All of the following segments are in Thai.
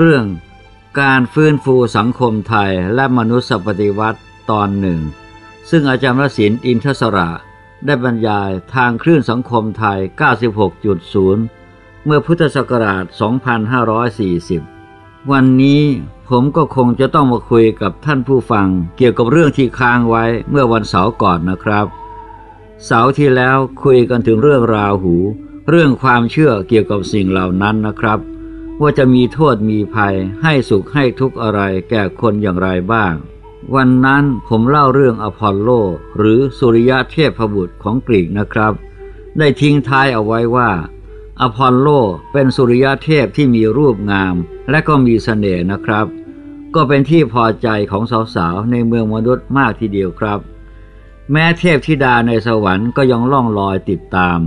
เรื่อง การฟื้นฟูสังคมไทยและมนุษยปฏิวัติตอนหนึ่ง ซึ่งอาจารย์รศินอินทศระได้บรรยายทางคลื่นสังคมไทย 96.0 เมื่อพุทธศักราช 2540 วันนี้ผมก็คงจะต้องมาคุยกับท่านผู้ฟัง เกี่ยวกับเรื่องที่ค้างไว้เมื่อวันเสาร์ก่อนนะครับ เสาร์ที่แล้วคุยกันถึงเรื่องราหู เรื่องความเชื่อเกี่ยวกับสิ่งเหล่านั้นนะครับ ว่าจะมีโทษมีภัยให้สุขให้ทุกข์อะไรแก่คนอย่างไรบ้าง วันนั้นผมเล่าเรื่องอพอลโล หรือสุริยะเทพบุตรของกรีกนะครับ ได้ทิ้งท้ายเอาไว้ว่า อพอลโลเป็นสุริยะเทพที่มีรูปงาม และก็มีสเสน่ห์นะครับ ก็เป็นที่พอใจของสาวๆในเมืองมนุษย์มากทีเดียวครับ แม้เทพธิดาในสวรรค์ก็ยังล่องลอยติดตาม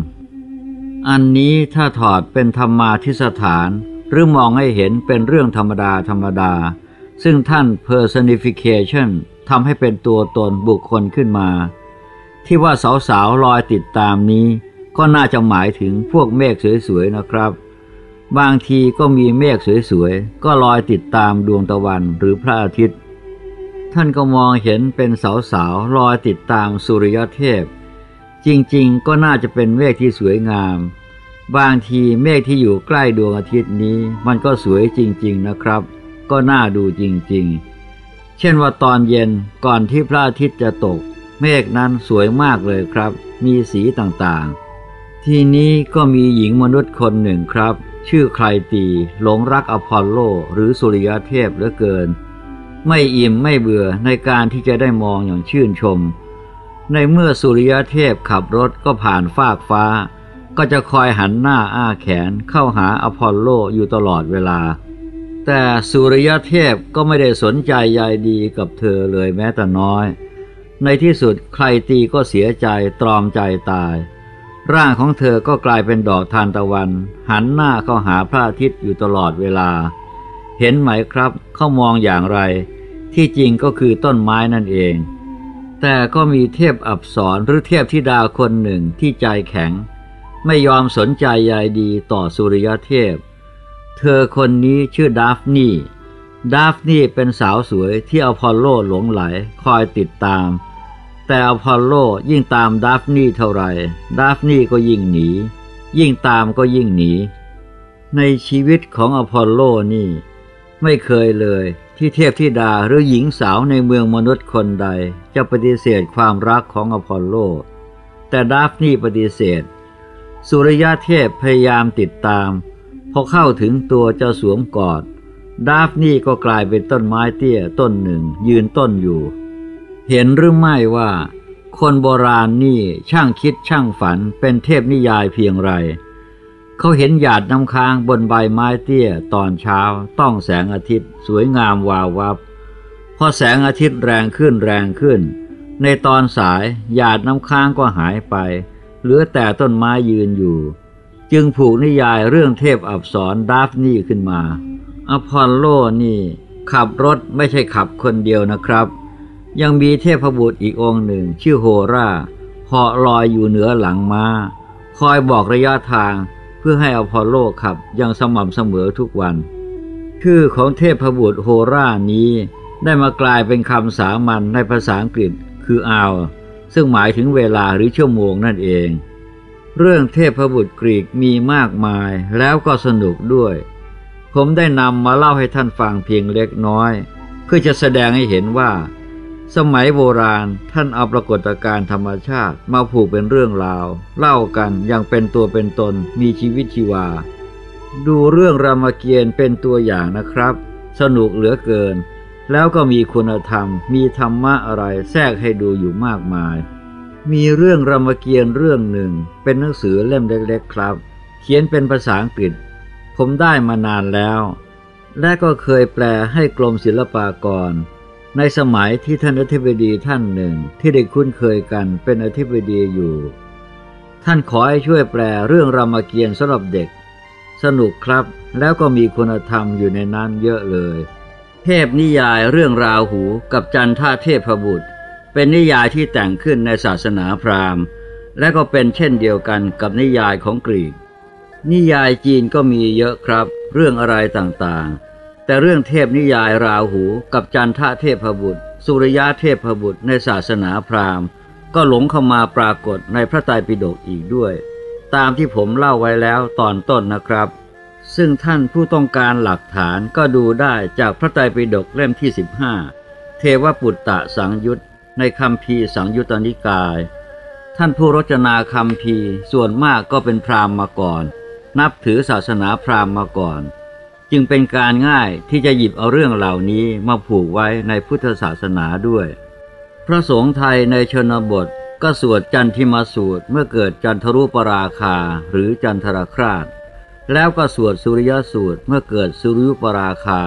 อันนี้ถ้าถอดเป็นธรรมาทิสถาน หรือมองให้เห็นเป็นเรื่องธรรมดาธรรมดา ซึ่งท่าน personification ทำให้เป็นตัวตนบุคคลขึ้นมา ที่ว่าสาวๆลอยติดตามนี้ ก็น่าจะหมายถึงพวกเมฆสวยๆนะครับ บางทีก็มีเมฆสวยๆ ก็ลอยติดตามดวงตะวันหรือพระอาทิตย์ ท่านก็มองเห็นเป็นสาวๆลอยติดตามสุริยเทพ จริงๆ ก็น่าจะเป็นเมฆที่สวยงาม บางทีเมฆที่อยู่ใกล้ดวงอาทิตย์นี้ มันก็สวยจริง ๆนะครับ ก็น่าดูจริงๆ เช่นว่าตอนเย็นก่อนที่พระอาทิตย์จะตก เมฆนั้นสวยมากเลยครับ มีสีต่างๆ ทีนี้ก็มีหญิงมนุษย์คนหนึ่งครับ ชื่อใครตีหลงรักอพอลโลหรือสุริยเทพเหลือเกิน ไม่อิ่มไม่เบื่อในการที่จะได้มองอย่างชื่นชม ในเมื่อสุริยเทพขับรถก็ผ่านฟากฟ้า ก็จะคอยหันหน้าอ้าแขนเข้าหาอพอลโลอยู่ตลอดเวลา แต่สุริยเทพก็ไม่ได้สนใจใยดีกับเธอเลยแม้แต่น้อย ในที่สุดใครตีก็เสียใจตรอมใจตาย ร่างของเธอก็กลายเป็นดอกทานตะวัน หันหน้าเข้าหาพระอาทิตย์อยู่ตลอดเวลา เห็นไหมครับเขามองอย่างไร ที่จริงก็คือต้นไม้นั่นเองแต่ก็มีเทพอัปสรหรือเทพธิดาคนหนึ่งที่ใจแข็ง ไม่ยอมสนใจใยดีต่อสุริยเทพ เธอคนนี้ชื่อดาฟนีดาฟนีเป็นสาวสวยที่อพอลโลหลงใหลคอยติดตาม แต่อพอลโลยิ่งตามดาฟนีเท่าไรดาฟนีก็ยิ่งหนี ยิ่งตามก็ยิ่งหนี ในชีวิตของอพอลโลนี่ ไม่เคยเลยที่เทพธิดาหรือหญิงสาวในเมืองมนุษย์คนใด จะปฏิเสธความรักของอพอลโล แต่ดาฟนีปฏิเสธ สุริยเทพพยายามติดตาม พอเข้าถึงตัวจะสวมกอด ดาฟนีก็กลายเป็นต้นไม้เตี้ยต้นหนึ่งยืนต้นอยู่ เห็นหรือไม่ว่า คนโบราณนี่ช่างคิดช่างฝันเป็นเทพนิยายเพียงไร เขาเห็นหยาดน้ำค้างบนใบไม้เตี้ยตอนเช้า ต้องแสงอาทิตย์ สวยงามวาววับ พอแสงอาทิตย์แรงขึ้นแรงขึ้น ในตอนสายหยาดน้ำค้างก็หายไป เหลือแต่ต้นไม้ยืนอยู่ จึงผูกนิยายเรื่องเทพอับสรดาฟนี่ขึ้นมา อพอลโลนี่ขับรถไม่ใช่ขับคนเดียวนะครับ ยังมีเทพบุตรอีกองหนึ่ง ชื่อโฮราเหาะลอยอยู่เหนือหลังมา้า คอยบอกระยะทางเพื่อให้อพอลโลขับอย่างสม่ำเสมอทุกวัน ชื่อของเทพบุตรโฮรานี้ได้มากลายเป็นคำสามัญในภาษาอังกฤษคืออาว ซึ่งหมายถึงเวลาหรือชั่วโมงนั่นเอง เรื่องเทพบุตรกรีกมีมากมายแล้วก็สนุกด้วย ผมได้นำมาเล่าให้ท่านฟังเพียงเล็กน้อย เพื่อจะแสดงให้เห็นว่า สมัยโบราณท่านเอาปรากฏการณ์ธรรมชาติมาผูกเป็นเรื่องราว เล่ากันอย่างเป็นตัวเป็นตนมีชีวิตชีวา ดูเรื่องรามเกียรติ์เป็นตัวอย่างนะครับ สนุกเหลือเกิน แล้วก็มีคุณธรรม มีธรรมะอะไรแทรกให้ดูอยู่มากมาย มีเรื่องรามเกียรติ์เรื่องหนึ่ง เป็นหนังสือเล่มเล็กๆครับ เขียนเป็นภาษาอังกฤษ ผมได้มานานแล้ว และก็เคยแปลให้กรมศิลปากร ในสมัยที่ท่านอธิบดีท่านหนึ่งที่ได้คุ้นเคยกันเป็นอธิบดีอยู่ ท่านขอให้ช่วยแปลเรื่องรามเกียรติ์สำหรับเด็ก สนุกครับแล้วก็มีคุณธรรมอยู่ในนั้นเยอะเลย เทพนิยายเรื่องราวหูกับจันทาเทพบุตร เป็นนิยายที่แต่งขึ้นในศาสนาพราหมณ์ และก็เป็นเช่นเดียวกันกับนิยายของกรีก นิยายจีนก็มีเยอะครับ เรื่องอะไรต่างๆ แต่เรื่องเทพนิยายราหูกับจันทะเทพบุตร สุริยะเทพบุตรในศาสนาพราหมณ์ ก็หลงเข้ามาปรากฏในพระไตรปิฎกอีกด้วย ตามที่ผมเล่าไว้แล้วตอนต้นนะครับ ซึ่งท่านผู้ต้องการหลักฐานก็ดูได้จากพระไตรปิฎกเล่มที่ 15 เทวปุตตะสังยุตในคำพีสังยุตตนิกาย ท่านผู้รจนาคำพีส่วนมากก็เป็นพราหมณ์มาก่อน นับถือศาสนาพราหมณ์มาก่อน จึงเป็นการง่ายที่จะหยิบเอาเรื่องเหล่านี้มาผูกไว้ในพุทธศาสนาด้วย พระสงฆ์ไทยในชนบทก็สวดจันทิมาสูตรเมื่อเกิดจันทรุปราคาหรือจันทรคราช แล้วก็สวดสุริยสูตรเมื่อเกิดสุริยุปราคา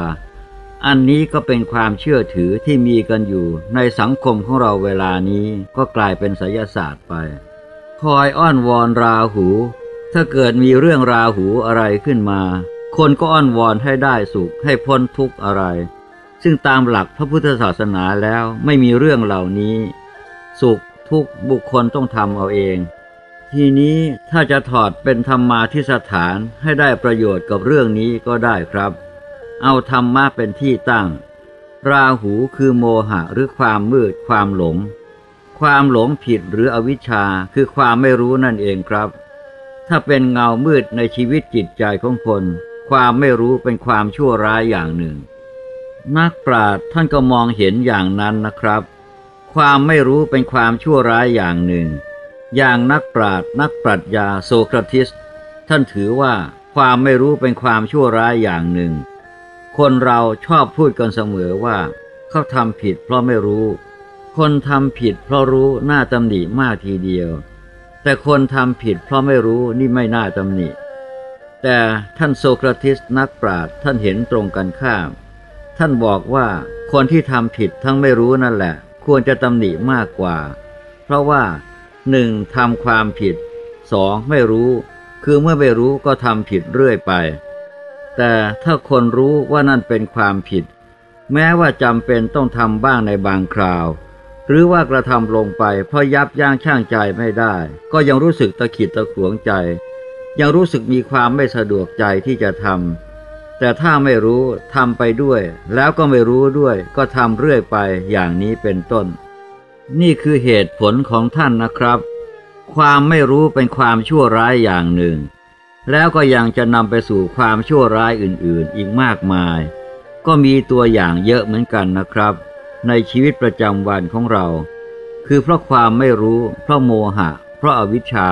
อันนี้ก็เป็นความเชื่อถือที่มีกันอยู่ ในสังคมของเราเวลานี้ก็กลายเป็นไสยศาสตร์ไป คอยอ้อนวอนราหู ถ้าเกิดมีเรื่องราหูอะไรขึ้นมา คนก็อ้อนวอนให้ได้สุขให้พ้นทุกข์อะไร ซึ่งตามหลักพระพุทธศาสนาแล้วไม่มีเรื่องเหล่านี้ สุขทุกข์บุคคลต้องทำเอาเอง ทีนี้ถ้าจะถอดเป็นธรรมาทิสถานให้ได้ประโยชน์กับเรื่องนี้ก็ได้ครับ เอาธรรมะเป็นที่ตั้ง ราหูคือโมหะหรือความมืดความหลง ความหลงผิดหรืออวิชชาคือความไม่รู้นั่นเองครับ ถ้าเป็นเงามืดในชีวิตจิตใจของคน ความไม่รู้เป็นความชั่วร้ายอย่างหนึ่ง นักปราชญ์ท่านก็มองเห็นอย่างนั้นนะครับ ความไม่รู้เป็นความชั่วร้ายอย่างหนึ่ง อย่างนักปราชญ์นักปรัชญาโซเคราติส ท่านถือว่าความไม่รู้เป็นความชั่วร้ายอย่างหนึ่ง คนเราชอบพูดกันเสมอว่า เขาทำผิดเพราะไม่รู้ คนทำผิดเพราะรู้น่าตำหนิมากทีเดียว แต่คนทำผิดเพราะไม่รู้นี่ไม่น่าตำหนิ แต่ท่านโซเคราติสนักปราชญ์ท่านเห็นตรงกันข้าม ท่านบอกว่าคนที่ทำผิดทั้งไม่รู้นั่นแหละ ควรจะตำหนิมากกว่า เพราะว่า หนึ่งทำความผิดสองไม่รู้ คือเมื่อไม่รู้ก็ทำผิดเรื่อยไป แต่ถ้าคนรู้ว่านั่นเป็นความผิด แม้ว่าจำเป็นต้องทำบ้างในบางคราว หรือว่ากระทำลงไปเพราะยับยั้งชั่งใจไม่ได้ ก็ยังรู้สึกตะขิดตะขวงใจ ยังรู้สึกมีความไม่สะดวกใจที่จะทำแต่ถ้าไม่รู้ทำไปด้วย แล้วก็ไม่รู้ด้วย ก็ทำเรื่อยไปอย่างนี้เป็นต้น นี่คือเหตุผลของท่านนะครับ ความไม่รู้เป็นความชั่วร้ายอย่างหนึ่ง แล้วก็ยังจะนำไปสู่ความชั่วร้ายอื่นๆ อีกมากมาย ก็มีตัวอย่างเยอะเหมือนกันนะครับ ในชีวิตประจำวันของเรา คือเพราะความไม่รู้ เพราะโมหะ เพราะอาวิชชา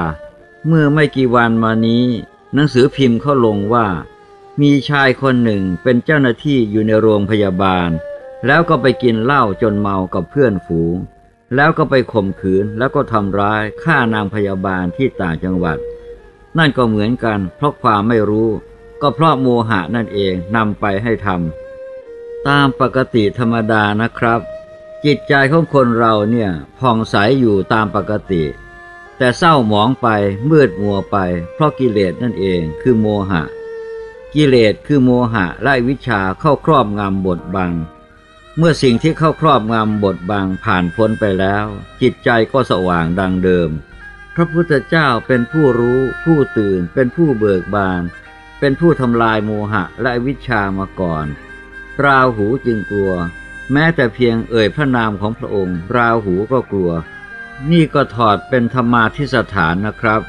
เมื่อไม่กี่วันมานี้ หนังสือพิมพ์เขาลงว่า มีชายคนหนึ่งเป็นเจ้าหน้าที่อยู่ในโรงพยาบาล แล้วก็ไปกินเหล้าจนเมากับเพื่อนฝูง แล้วก็ไปข่มขืนแล้วก็ทำร้ายฆ่านางพยาบาลที่ต่างจังหวัด นั่นก็เหมือนกัน เพราะความไม่รู้ ก็เพราะโมหะนั่นเองนำไปให้ทำตามปกติธรรมดานะครับ จิตใจของคนเราเนี่ยผ่องใสอยู่ตามปกติ แต่เศร้าหมองไปมืดมัวไป เพราะกิเลสนั่นเองคือโมหะ กิเลสคือโมหะและวิชาเข้าครอบงำบทบัง เมื่อสิ่งที่เข้าครอบงำบทบังผ่านพ้นไปแล้ว จิตใจก็สว่างดังเดิม พระพุทธเจ้าเป็นผู้รู้ ผู้ตื่น เป็นผู้เบิกบาน เป็นผู้ทำลายโมหะและวิชามาก่อน ราหูจึงกลัว แม้แต่เพียงเอ่ยพระนามของพระองค์ ราหูก็กลัว นี่ก็ถอดเป็นธรรมาทิสถานนะครับ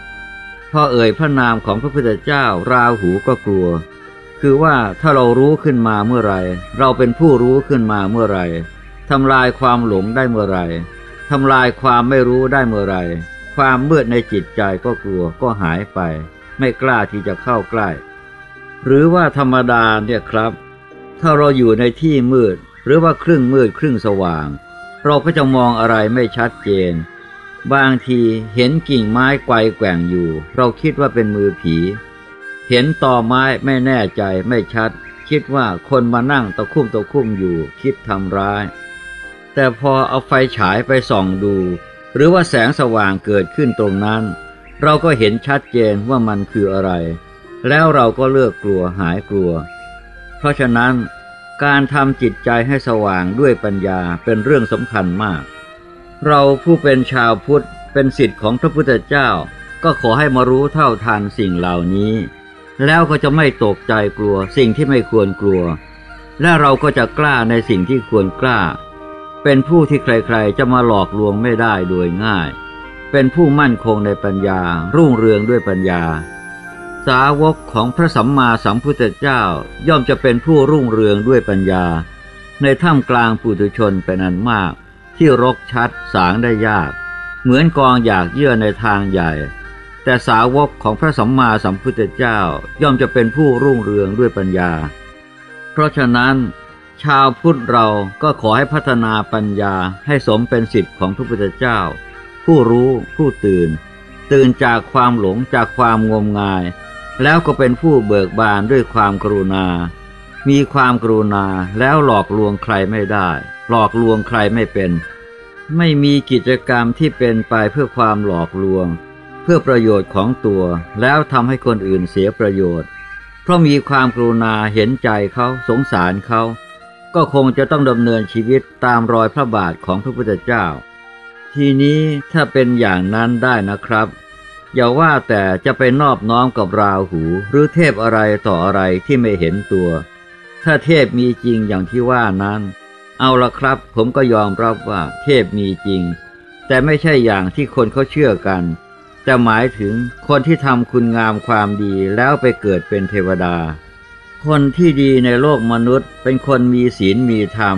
พอเอ่ยพระนามของพระพุทธเจ้า ราหูก็กลัว คือว่าถ้าเรารู้ขึ้นมาเมื่อไรเราเป็นผู้รู้ขึ้นมาเมื่อไรทำลายความหลงได้เมื่อไรทำลายความไม่รู้ได้เมื่อไรความมืดในจิตใจก็กลัวก็หายไป ไม่กล้าที่จะเข้าใกล้ หรือว่าธรรมดาเนี่ยครับ ถ้าเราอยู่ในที่มืด หรือว่าครึ่งมืดครึ่งสว่าง เราก็จะมองอะไรไม่ชัดเจน บางทีเห็นกิ่งไม้ไกวแกว่งอยู่ เราคิดว่าเป็นมือผี เห็นต่อไม้ไม่แน่ใจไม่ชัด คิดว่าคนมานั่งตะคุ่มตะคุ่มอยู่ คิดทำร้าย แต่พอเอาไฟฉายไปส่องดู หรือว่าแสงสว่างเกิดขึ้นตรงนั้น เราก็เห็นชัดเจนว่ามันคืออะไร แล้วเราก็เลิกกลัวหายกลัว เพราะฉะนั้นการทำจิตใจให้สว่างด้วยปัญญาเป็นเรื่องสำคัญมาก เราผู้เป็นชาวพุทธเป็นสิทธิ์ของพระพุทธเจ้า ก็ขอให้มารู้เท่าทันสิ่งเหล่านี้ แล้วก็จะไม่ตกใจกลัวสิ่งที่ไม่ควรกลัว และเราก็จะกล้าในสิ่งที่ควรกล้า เป็นผู้ที่ใครๆจะมาหลอกลวงไม่ได้โดยง่าย เป็นผู้มั่นคงในปัญญา รุ่งเรืองด้วยปัญญา สาวกของพระสัมมาสัมพุทธเจ้าย่อมจะเป็นผู้รุ่งเรืองด้วยปัญญา ในถ้ำกลางปุถุชนเป็นอันมาก ที่รกชัดสางได้ยาก เหมือนกองอยากเยื่อในทางใหญ่ แต่สาวกของพระสัมมาสัมพุทธเจ้าย่อมจะเป็นผู้รุ่งเรืองด้วยปัญญา เพราะฉะนั้น ชาวพุทธเราก็ขอให้พัฒนาปัญญาให้สมเป็นสิทธิ์ของพระพุทธเจ้า ผู้รู้ผู้ตื่น ตื่นจากความหลงจากความงมงาย แล้วก็เป็นผู้เบิกบานด้วยความกรุณา มีความกรุณาแล้วหลอกลวงใครไม่ได้ หลอกลวงใครไม่เป็น ไม่มีกิจกรรมที่เป็นไปเพื่อความหลอกลวง เพื่อประโยชน์ของตัวแล้วทำให้คนอื่นเสียประโยชน์ เพราะมีความกรุณาเห็นใจเขาสงสารเขา ก็คงจะต้องดำเนินชีวิตตามรอยพระบาทของพระพุทธเจ้า ทีนี้ถ้าเป็นอย่างนั้นได้นะครับ อย่าว่าแต่จะไปนอบน้อมกับราหูหรือเทพอะไรต่ออะไรที่ไม่เห็นตัว ถ้าเทพมีจริงอย่างที่ว่านั้น เอาละครับ ผมก็ยอมรับว่าเทพมีจริง แต่ไม่ใช่อย่างที่คนเขาเชื่อกัน แต่หมายถึงคนที่ทำคุณงามความดีแล้วไปเกิดเป็นเทวดา คนที่ดีในโลกมนุษย์ เป็นคนมีศีลมีธรรม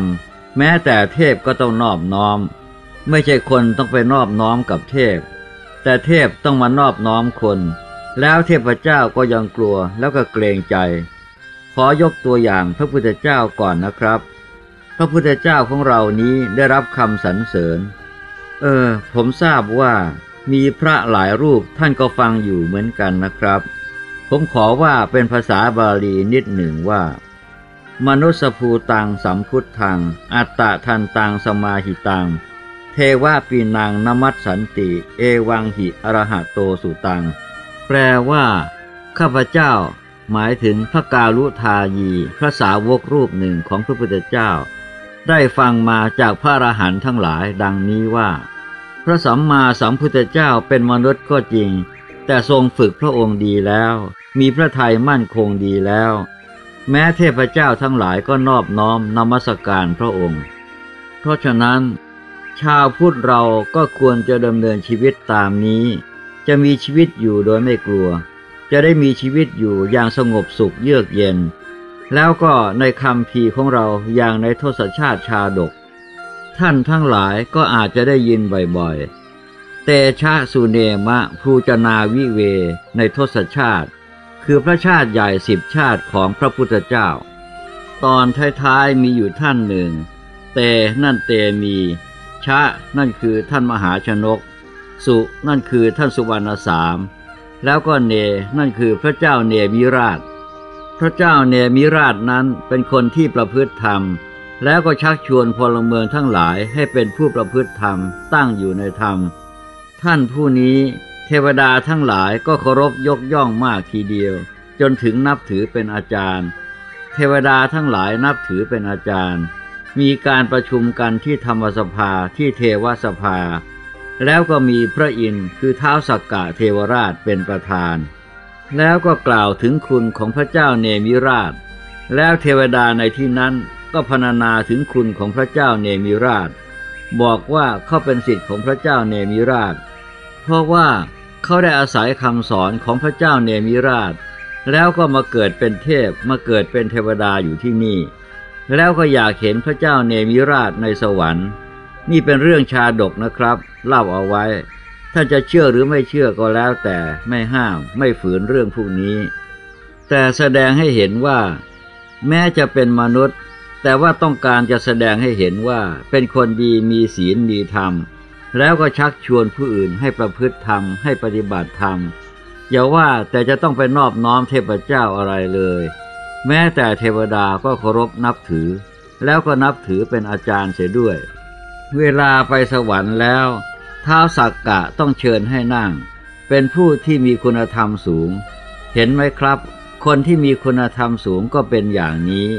แม้แต่เทพก็ต้องนอบน้อม ไม่ใช่คนต้องไปนอบน้อมกับเทพ แต่เทพต้องมานอบน้อมคน แล้วเทพเจ้าก็ยังกลัวแล้วก็เกรงใจ ขอยกตัวอย่างพระพุทธเจ้าก่อนนะครับ พระพุทธเจ้าของเรานี้ได้รับคำสรรเสริญ เออ ผมทราบว่า มีพระหลายรูปท่านก็ฟังอยู่เหมือนกันนะครับ ผมขอว่าเป็นภาษาบาลีนิดหนึ่งว่า มนุสภูตังสัมพุทธัง อัตตะทันตังสมาหิตัง เทวาปีนางนมัสสันติ เอวังหิอรหะโตสุตัง แปลว่า ข้าพเจ้า หมายถึงพระกาลุทายี พระสาวกรูปหนึ่งของพระพุทธเจ้า ได้ฟังมาจากพระอรหันต์ทั้งหลายดังนี้ว่า พระสัมมาสัมพุทธเจ้าเป็นมนุษย์ก็จริง แต่ทรงฝึกพระองค์ดีแล้ว มีพระทัยมั่นคงดีแล้ว แม้เทพเจ้าทั้งหลายก็นอบน้อมนมัสการพระองค์ เพราะฉะนั้น ชาวพุทธเราก็ควรจะดำเนินชีวิตตามนี้ จะมีชีวิตอยู่โดยไม่กลัว จะได้มีชีวิตอยู่อย่างสงบสุขเยือกเย็น แล้วก็ในคำพีของเราอย่างในทศชาติชาดก ท่านทั้งหลายก็อาจจะได้ยินบ่อยๆ เตชะสุเนมะภูจนาวิเวในทศชาติ คือพระชาติใหญ่สิบชาติของพระพุทธเจ้า ตอนท้ายๆมีอยู่ท่านหนึ่ง เตนั่นเตมี ชะนั่นคือท่านมหาชนก สุนั่นคือท่านสุวรรณสาม แล้วก็เนนั่นคือพระเจ้าเนมิราช พระเจ้าเนมิราชนั้นเป็นคนที่ประพฤติธรรม แล้วก็ชักชวนพลเมืองทั้งหลายให้เป็นผู้ประพฤติธรรมตั้งอยู่ในธรรม ท่านผู้นี้เทวดาทั้งหลายก็เคารพยกย่องมากทีเดียว จนถึงนับถือเป็นอาจารย์ เทวดาทั้งหลายนับถือเป็นอาจารย์ มีการประชุมกันที่ธรรมสภาที่เทวสภา แล้วก็มีพระอินทร์คือเท้าสักกะเทวราชเป็นประธาน แล้วก็กล่าวถึงคุณของพระเจ้าเนมิราช แล้วเทวดาในที่นั้น ก็พรรณนาถึงคุณของพระเจ้าเนมิราช บอกว่าเขาเป็นสิทธิ์ของพระเจ้าเนมิราช เพราะว่าเขาได้อาศัยคำสอนของพระเจ้าเนมิราช แล้วก็มาเกิดเป็นเทพมาเกิดเป็นเทวดาอยู่ที่นี่ แล้วก็อยากเห็นพระเจ้าเนมิราชในสวรรค์ นี่เป็นเรื่องชาดกนะครับ เล่าเอาไว้ ถ้าจะเชื่อหรือไม่เชื่อก็แล้วแต่ไม่ห้ามไม่ฝืนเรื่องพวกนี้ แต่แสดงให้เห็นว่า แม้จะเป็นมนุษย์ แต่ว่าต้องการจะแสดงให้เห็นว่าเป็นคนดีมีศีลมีธรรม แล้วก็ชักชวนผู้อื่นให้ประพฤติธรรมให้ปฏิบัติธรรม อย่าว่าแต่จะต้องไปนอบน้อมเทพเจ้าอะไรเลย แม้แต่เทวดาก็เคารพนับถือ แล้วก็นับถือเป็นอาจารย์เสียด้วย เวลาไปสวรรค์แล้วท้าวสักกะต้องเชิญให้นั่ง เป็นผู้ที่มีคุณธรรมสูง เห็นไหมครับ คนที่มีคุณธรรมสูงก็เป็นอย่างนี้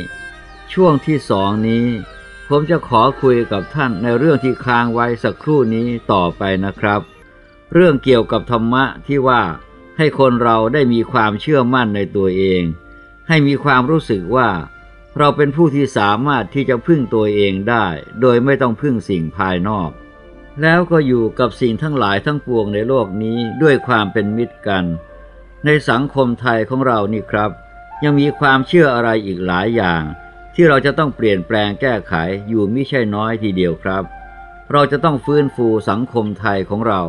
ช่วงที่สองนี้ ผมจะขอคุยกับท่านในเรื่องที่ค้างไว้สักครู่นี้ต่อไปนะครับ เรื่องเกี่ยวกับธรรมะที่ว่าให้คนเราได้มีความเชื่อมั่นในตัวเอง ให้มีความรู้สึกว่า เราเป็นผู้ที่สามารถที่จะพึ่งตัวเองได้ โดยไม่ต้องพึ่งสิ่งภายนอก แล้วก็อยู่กับสิ่งทั้งหลายทั้งปวงในโลกนี้ด้วยความเป็นมิตรกัน ในสังคมไทยของเรานี่ครับ ยังมีความเชื่ออะไรอีกหลายอย่าง ที่เราจะต้องเปลี่ยนแปลงแก้ไขอยู่ไม่ใช่น้อยทีเดียวครับ เราจะต้องฟื้นฟูสังคมไทยของเรา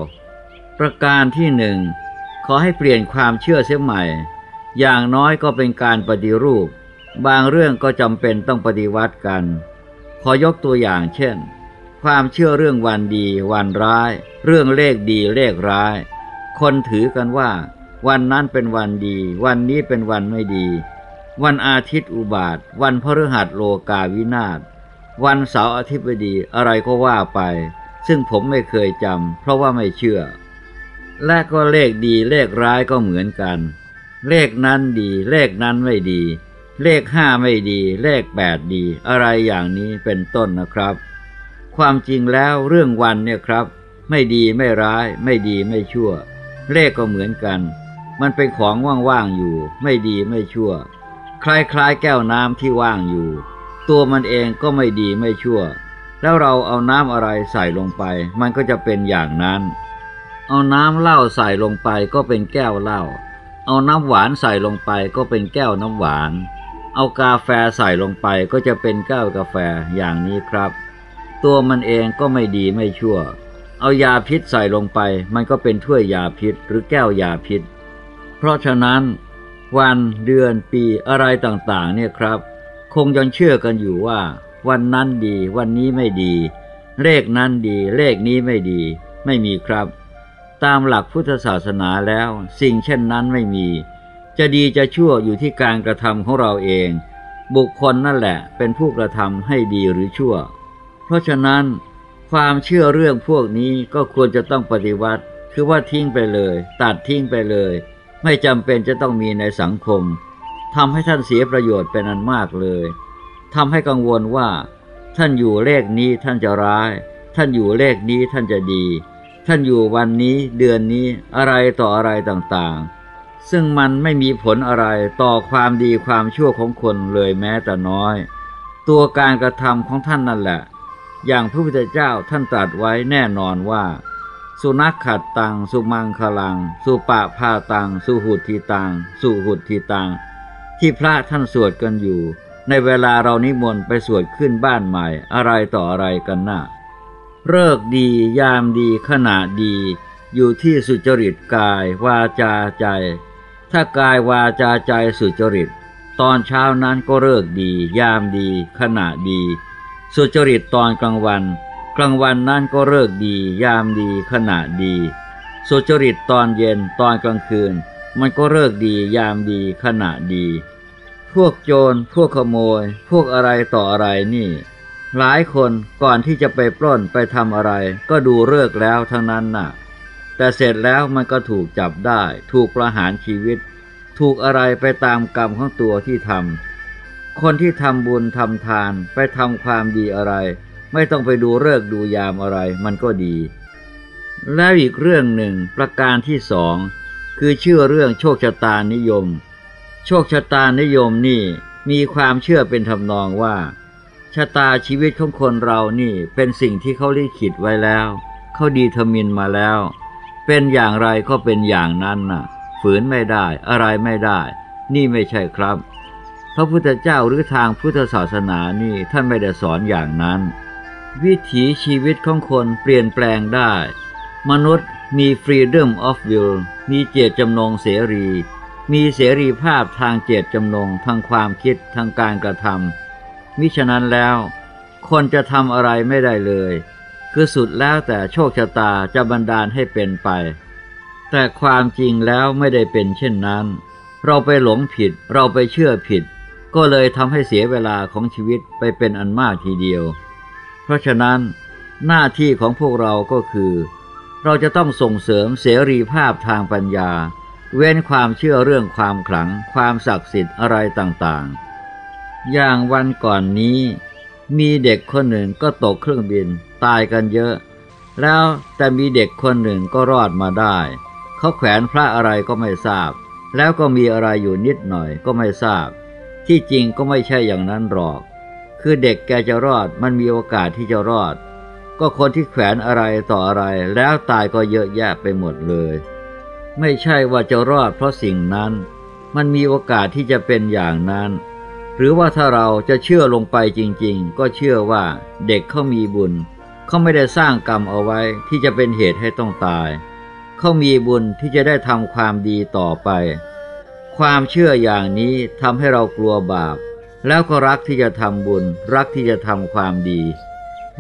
ประการที่หนึ่งขอให้เปลี่ยนความเชื่อเสียใหม่ อย่างน้อยก็เป็นการปฏิรูป บางเรื่องก็จำเป็นต้องปฏิวัติกัน ขอยกตัวอย่างเช่น ความเชื่อเรื่องวันดี วันร้าย เรื่องเลขดีเลขร้าย คนถือกันว่า วันนั้นเป็นวันดี วันนี้เป็นวันไม่ดี วันอาทิตย์อุบาท วันพฤหัสโลกาวินาศ วันเสาร์อาทิตย์ดีอะไรก็ว่าไป ซึ่งผมไม่เคยจำเพราะว่าไม่เชื่อ และก็เลขดีเลขร้ายก็เหมือนกัน เลขนั้นดีเลขนั้นไม่ดี เลขห้าไม่ดี เลขแปดดี อะไรอย่างนี้เป็นต้นนะครับ ความจริงแล้วเรื่องวันเนี่ยครับ ไม่ดีไม่ร้าย ไม่ดีไม่ชั่ว เลขก็เหมือนกัน มันเป็นของว่างๆอยู่ ไม่ดีไม่ชั่ว คล้ายๆแก้วน้ำที่ว่างอยู่ ตัวมันเองก็ไม่ดีไม่ชั่ว แล้วเราเอาน้ำอะไรใส่ลงไป มันก็จะเป็นอย่างนั้น เอาน้ำเหล้าใส่ลงไปก็เป็นแก้วเหล้าเอาน้ำหวานใส่ลงไปก็เป็นแก้วน้ำหวาน เอากาแฟใส่ลงไปก็จะเป็นแก้วกาแฟอย่างนี้ครับ ตัวมันเองก็ไม่ดีไม่ชั่ว เอายาพิษใส่ลงไป มันก็เป็นถ้วยยาพิษหรือแก้วยาพิษ เพราะฉะนั้น วันเดือนปีอะไรต่างๆ เนี่ยครับ คงยังเชื่อกันอยู่ว่า วันนั้นดี วันนี้ไม่ดี เลขนั้นดี เลขนี้ไม่ดี ไม่มีครับ ตามหลักพุทธศาสนาแล้ว สิ่งเช่นนั้นไม่มี จะดีจะชั่วอยู่ที่การกระทำของเราเอง บุคคลนั่นแหละ เป็นผู้กระทำให้ดีหรือชั่ว เพราะฉะนั้น ความเชื่อเรื่องพวกนี้ก็ควรจะต้องปฏิวัติ คือว่าทิ้งไปเลย ตัดทิ้งไปเลย ไม่จำเป็นจะต้องมีในสังคมทำให้ท่านเสียประโยชน์เป็นอันมากเลยทำให้กังวลว่า ท่านอยู่เลขนี้ท่านจะร้าย ท่านอยู่เลขนี้ท่านจะดี ท่านอยู่วันนี้เดือนนี้อะไรต่ออะไรต่างๆ ซึ่งมันไม่มีผลอะไรต่อความดีความชั่วของคนเลยแม้แต่น้อย ตัวการกระทำของท่านนั่นแหละ อย่างพระพุทธเจ้าท่านตรัสไว้แน่นอนว่า สุนัขขัดตัง สุมังคลัง สุปะพาตัง สุหุทีตัง สุหุทีตัง ที่พระท่านสวดกันอยู่ ในเวลาเรานิมนต์ไปสวดขึ้นบ้านใหม่ อะไรต่ออะไรกันนะ่ะเลิกดียามดีขณะดี อยู่ที่สุจริตกาย วาจาใจ ถ้ากายวาจาใจสุจริต ตอนเช้านั้นก็เลิกดี ยามดี ขณะดี สุจริตตอนกลางวัน กลางวันนั้นก็เลิกดี ยามดีขณะดี สุจริตตอนเย็นตอนกลางคืน มันก็เลิกดียามดีขณะดี พวกโจรพวกขโมย พวกอะไรต่ออะไรนี่ หลายคนก่อนที่จะไปปล้นไปทำอะไร ก็ดูเลิกแล้วทั้งนั้นน่ะ แต่เสร็จแล้วมันก็ถูกจับได้ ถูกประหารชีวิต ถูกอะไรไปตามกรรมของตัวที่ทำคนที่ทำบุญทำทานไปทำความดีอะไร ไม่ต้องไปดูเลิกดูยามอะไรมันก็ดี แล้วอีกเรื่องหนึ่งประการที่สองคือเชื่อเรื่องโชคชะตานิยม โชคชะตานิยมนี่มีความเชื่อเป็นทำนองว่า ชะตาชีวิตของคนเรานี่เป็นสิ่งที่เขาลิขิตไว้แล้ว เขาดีทมินมาแล้ว เป็นอย่างไรก็เป็นอย่างนั้นน่ะ ฝืนไม่ได้อะไรไม่ได้ นี่ไม่ใช่ครับ พระพุทธเจ้าหรือทางพุทธศาสนานี่ท่านไม่ได้สอนอย่างนั้น วิถีชีวิตของคนเปลี่ยนแปลงได้ มนุษย์มี freedom of will มีเจตจำนงเสรี มีเสรีภาพทางเจตจำนงทางความคิดทางการกระทำมิฉะนั้นแล้ว คนจะทำอะไรไม่ได้เลย คือสุดแล้วแต่โชคชะตาจะบันดาลให้เป็นไป แต่ความจริงแล้วไม่ได้เป็นเช่นนั้น เราไปหลงผิดเราไปเชื่อผิด ก็เลยทำให้เสียเวลาของชีวิตไปเป็นอันมากทีเดียว เพราะฉะนั้นหน้าที่ของพวกเราก็คือ เราจะต้องส่งเสริมเสรีภาพทางปัญญา เว้นความเชื่อเรื่องความขลัง ความศักดิ์สิทธิ์อะไรต่างๆ อย่างวันก่อนนี้มีเด็กคนหนึ่งก็ตกเครื่องบินตายกันเยอะ แล้วแต่มีเด็กคนหนึ่งก็รอดมาได้ เขาแขวนพระอะไรก็ไม่ทราบ แล้วก็มีอะไรอยู่นิดหน่อยก็ไม่ทราบ ที่จริงก็ไม่ใช่อย่างนั้นหรอก คือเด็กแกจะรอดมันมีโอกาสที่จะรอด ก็คนที่แขวนอะไรต่ออะไรแล้วตายก็เยอะแยะไปหมดเลย ไม่ใช่ว่าจะรอดเพราะสิ่งนั้น มันมีโอกาสที่จะเป็นอย่างนั้น หรือว่าถ้าเราจะเชื่อลงไปจริง ๆ ก็เชื่อว่าเด็กเขามีบุญเขาไม่ได้สร้างกรรมเอาไว้ที่จะเป็นเหตุให้ต้องตาย เขามีบุญที่จะได้ทำความดีต่อไป ความเชื่ออย่างนี้ทำให้เรากลัวบาป แล้วก็รักที่จะทำบุญ รักที่จะทำความดี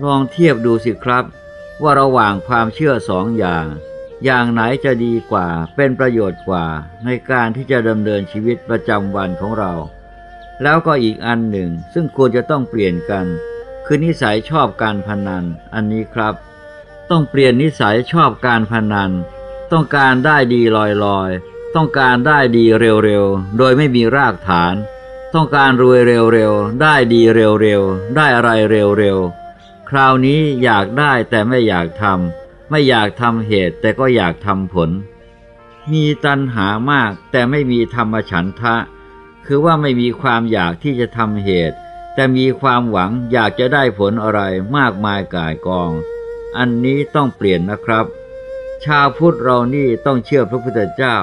ลองเทียบดูสิครับ ว่าระหว่างความเชื่อสองอย่าง อย่างไหนจะดีกว่าเป็นประโยชน์กว่าในการที่จะดำเนินชีวิตประจำวันของเรา แล้วก็อีกอันหนึ่ง ซึ่งควรจะต้องเปลี่ยนกัน คือนิสัยชอบการพนัน อันนี้ครับ ต้องเปลี่ยนนิสัยชอบการพนัน ต้องการได้ดีลอยๆ ต้องการได้ดีเร็วๆ โดยไม่มีรากฐาน ต้องการรวยเร็วๆ ได้ดีเร็วๆ ได้อะไรเร็วๆ คราวนี้อยากได้แต่ไม่อยากทำ ไม่อยากทำเหตุแต่ก็อยากทำผล มีตัณหามากแต่ไม่มีธรรมฉันทะ คือว่าไม่มีความอยากที่จะทำเหตุ แต่มีความหวังอยากจะได้ผลอะไรมากมายก่ายกอง อันนี้ต้องเปลี่ยนนะครับ ชาวพุทธเรานี่ต้องเชื่อพระพุทธเจ้า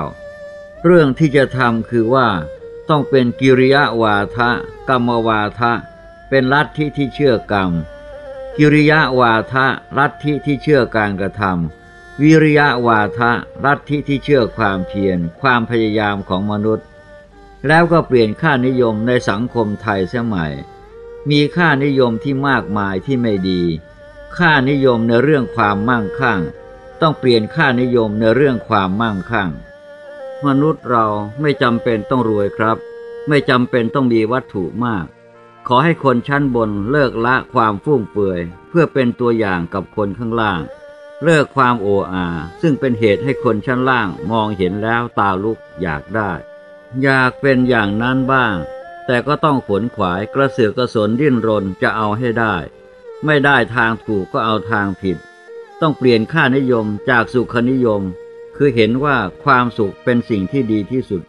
เรื่องที่จะทำคือว่า ต้องเป็นกิริยาวาทะกรรมวาทะ เป็นลัทธิที่เชื่อกรรม กิริยาวาทะลัทธิที่เชื่อการกระทำวิริยะวาทะลัทธิที่เชื่อความเพียรความพยายามของมนุษย์ แล้วก็เปลี่ยนค่านิยมในสังคมไทยสมัยมีค่านิยมที่มากมายที่ไม่ดี ค่านิยมในเรื่องความมั่งคั่ง ต้องเปลี่ยนค่านิยมในเรื่องความมั่งคั่ง มนุษย์เราไม่จำเป็นต้องรวยครับ ไม่จำเป็นต้องมีวัตถุมาก ขอให้คนชั้นบนเลิกละความฟุ่มเฟือย เพื่อเป็นตัวอย่างกับคนข้างล่าง เลิกความโออาซึ่งเป็นเหตุให้คนชั้นล่างมองเห็นแล้วตาลุกอยากได้ อยากเป็นอย่างนั้นบ้าง แต่ก็ต้องขวนขวายกระเสือกกระสนดิ้นรนจะเอาให้ได้ ไม่ได้ทางถูกก็เอาทางผิด ต้องเปลี่ยนค่านิยมจากสุขนิยม คือเห็นว่าความสุขเป็นสิ่งที่ดีที่สุด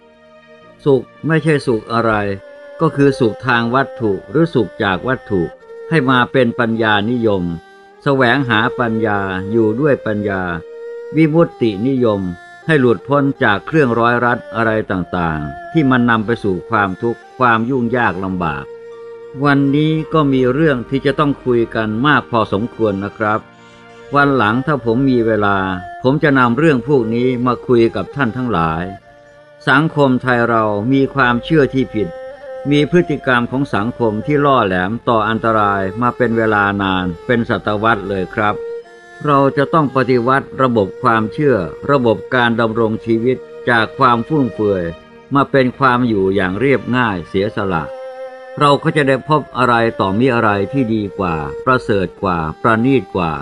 สุขไม่ใช่สุขอะไร ก็คือสุขทางวัตถุหรือสุขจากวัตถุ ให้มาเป็นปัญญานิยมแสวงหาปัญญาอยู่ด้วยปัญญา วิมุตตินิยม ให้หลุดพ้นจากเครื่องร้อยรัดอะไรต่างๆ ที่มันนำไปสู่ความทุกข์ความยุ่งยากลำบาก วันนี้ก็มีเรื่องที่จะต้องคุยกันมากพอสมควรนะครับ วันหลังถ้าผมมีเวลา ผมจะนำเรื่องพวกนี้มาคุยกับท่านทั้งหลาย สังคมไทยเรามีความเชื่อที่ผิด มีพฤติกรรมของสังคมที่ล่อแหลมต่ออันตรายมาเป็นเวลานานเป็นศตวรรษเลยครับ เราจะต้องปฏิวัติระบบความเชื่อ ระบบการดำรงชีวิตจากความฟุ่มเฟือยมาเป็นความอยู่อย่างเรียบง่ายเสียสละ เราก็จะได้พบอะไรต่อมีอะไรที่ดีกว่า ประเสริฐกว่า ประณีตกว่า